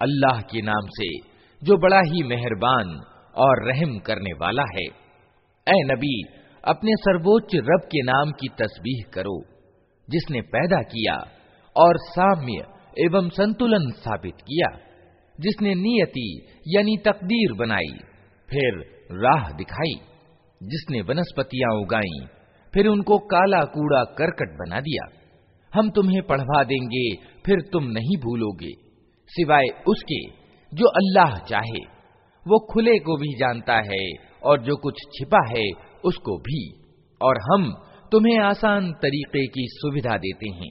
अल्लाह के नाम से जो बड़ा ही मेहरबान और रहम करने वाला है ए नबी, अपने सर्वोच्च रब के नाम की तस्बीह करो, जिसने पैदा किया और साम्य एवं संतुलन साबित किया, जिसने नियति यानी तकदीर बनाई, फिर राह दिखाई, जिसने वनस्पतियाँ उगाई, फिर उनको काला कूड़ा करकट बना दिया। हम तुम्हें पढ़वा देंगे, फिर तुम नहीं भूलोगे। सिवाय उसके, जो अल्लाह चाहे, वो खुले को भी जानता है, और जो कुछ छिपा है, उसको भी। और हम तुम्हें आसान तरीके की सुविधा देते हैं।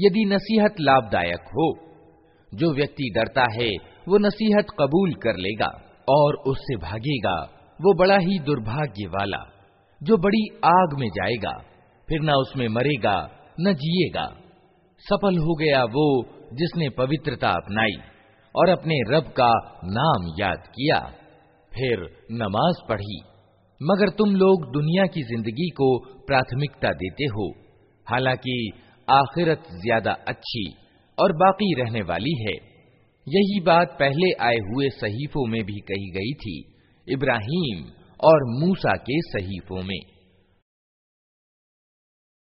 यदि नसीहत लाभदायक हो, जो व्यक्ति डरता है, वो नसीहत कबूल कर लेगा और उससे भागेगा। वो बड़ा ही दुर्भाग्य वाला जो बड़ी आग में जाएगा, फिर न उसमें मरेगा, न जिएगा। सफल हो गया वो जिसने पवित्रता अपनाई और अपने रब का नाम याद किया, फिर नमाज़ पढ़ी। मगर तुम लोग दुनिया की ज़िंदगी को प्राथमिकता देते हो, हालाँकि आखिरत ज़्यादा अच्छी और बाकी रहने वाली है। यही बात पहले आए हुए सहीफों में भी कही गई थी, इब्राहिम और मूसा के सहीफों में।